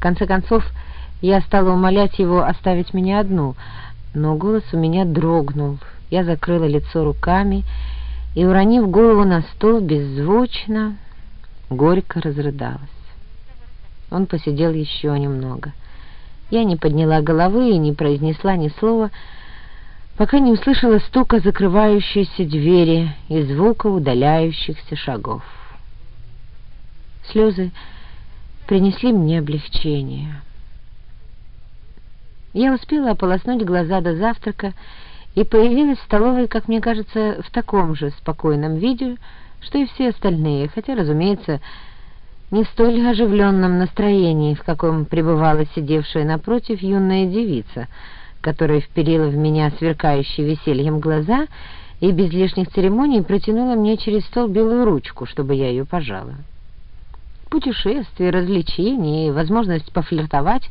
В конце концов, я стала умолять его оставить меня одну, но голос у меня дрогнул. Я закрыла лицо руками и, уронив голову на стол, беззвучно, горько разрыдалась. Он посидел еще немного. Я не подняла головы и не произнесла ни слова, пока не услышала стука закрывающейся двери и звука удаляющихся шагов. Слезы принесли мне облегчение. Я успела ополоснуть глаза до завтрака и появилась в столовой, как мне кажется, в таком же спокойном виде, что и все остальные, хотя, разумеется, не столь оживленном настроении, в каком пребывала сидевшая напротив юная девица, которая вперила в меня сверкающие весельем глаза и без лишних церемоний протянула мне через стол белую ручку, чтобы я ее пожала. Путешествия, развлечения и возможность пофлиртовать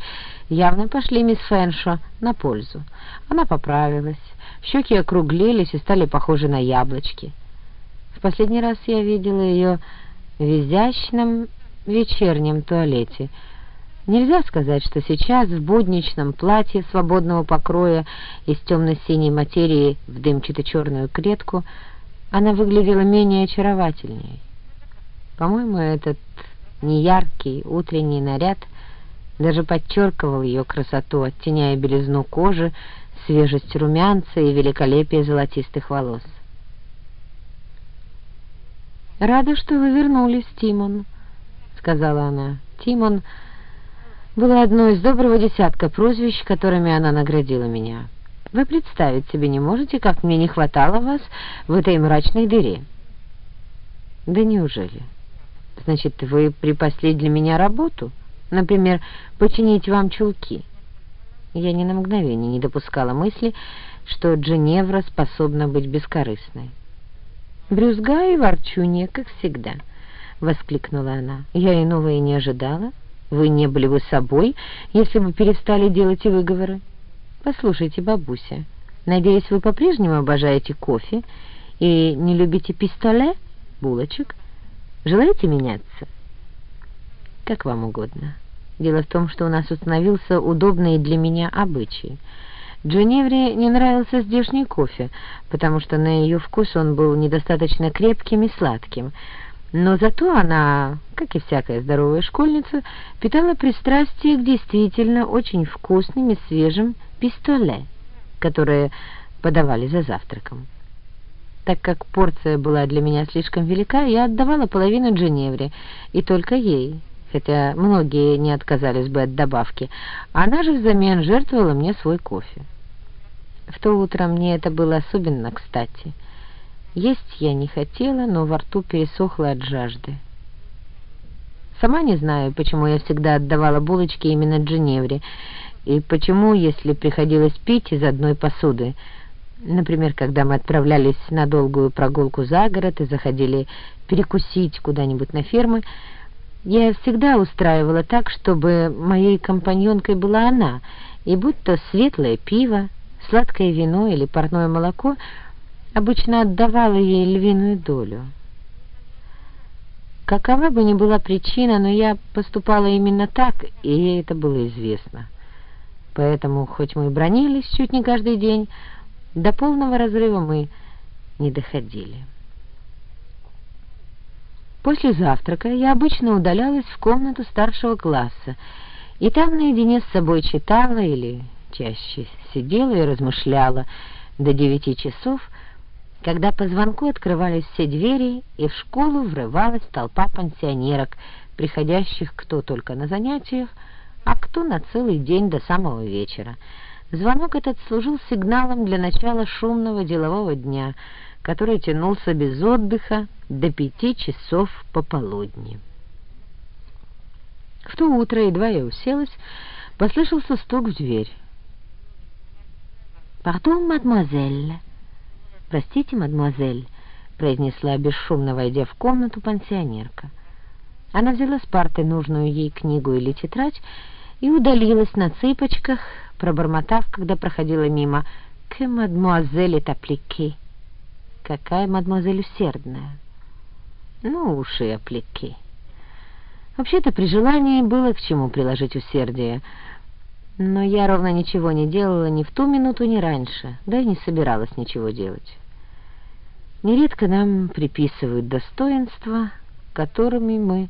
явно пошли мисс Фэншо на пользу. Она поправилась, щеки округлились и стали похожи на яблочки. В последний раз я видела ее в изящном вечернем туалете. Нельзя сказать, что сейчас в будничном платье свободного покроя из темно-синей материи в дымчато-черную клетку она выглядела менее очаровательней. По-моему, этот неяркий утренний наряд даже подчеркивал ее красоту, оттеняя белизну кожи, свежесть румянца и великолепие золотистых волос. «Рада, что вы вернулись, Тимон», — сказала она. «Тимон» было одно из доброго десятка прозвищ, которыми она наградила меня. «Вы представить себе не можете, как мне не хватало вас в этой мрачной дыре». «Да неужели? Значит, вы припасли для меня работу? Например, починить вам чулки?» Я ни на мгновение не допускала мысли, что Дженевра способна быть бескорыстной. «Брюзга и ворчунья, как всегда». — воскликнула она. «Я иного и не ожидала. Вы не были бы собой, если бы перестали делать выговоры. Послушайте, бабуся, надеюсь, вы по-прежнему обожаете кофе и не любите пистоле, булочек? Желаете меняться?» «Как вам угодно. Дело в том, что у нас установился удобный для меня обычай». Дженевре не нравился здешний кофе, потому что на ее вкус он был недостаточно крепким и сладким — но зато она, как и всякая здоровая школьница, питала пристрастие к действительно очень вкусным и свежим пистоле, которые подавали за завтраком. Так как порция была для меня слишком велика, я отдавала половину Дженевре, и только ей, хотя многие не отказались бы от добавки. Она же взамен жертвовала мне свой кофе. В то утро мне это было особенно кстати — есть я не хотела, но во рту пересохло от жажды. Сама не знаю, почему я всегда отдавала булочки именно Дженевре, и почему, если приходилось пить из одной посуды, например, когда мы отправлялись на долгую прогулку за город и заходили перекусить куда-нибудь на фермы, я всегда устраивала так, чтобы моей компаньонкой была она, и будь то светлое пиво, сладкое вино или парное молоко — обычно отдавала ей львиную долю. Какова бы ни была причина, но я поступала именно так, и ей это было известно. Поэтому, хоть мы и бронились чуть не каждый день, до полного разрыва мы не доходили. После завтрака я обычно удалялась в комнату старшего класса, и там наедине с собой читала или чаще сидела и размышляла до девяти часов, когда по звонку открывались все двери, и в школу врывалась толпа пансионерок, приходящих кто только на занятиях, а кто на целый день до самого вечера. Звонок этот служил сигналом для начала шумного делового дня, который тянулся без отдыха до пяти часов пополудни. В то утро, едва я уселась, послышался стук в дверь. «Пардон, мадемуазель!» «Простите, мадемуазель», — произнесла бесшумно, войдя в комнату пансионерка. Она взяла с парты нужную ей книгу или тетрадь и удалилась на цыпочках, пробормотав, когда проходила мимо, «Que mademoiselle est appliquée». «Какая мадемуазель усердная!» «Ну уж и апплики». Вообще-то при желании было к чему приложить усердие, но я ровно ничего не делала ни в ту минуту, ни раньше, да и не собиралась ничего делать. Нередко нам приписывают достоинства, которыми мы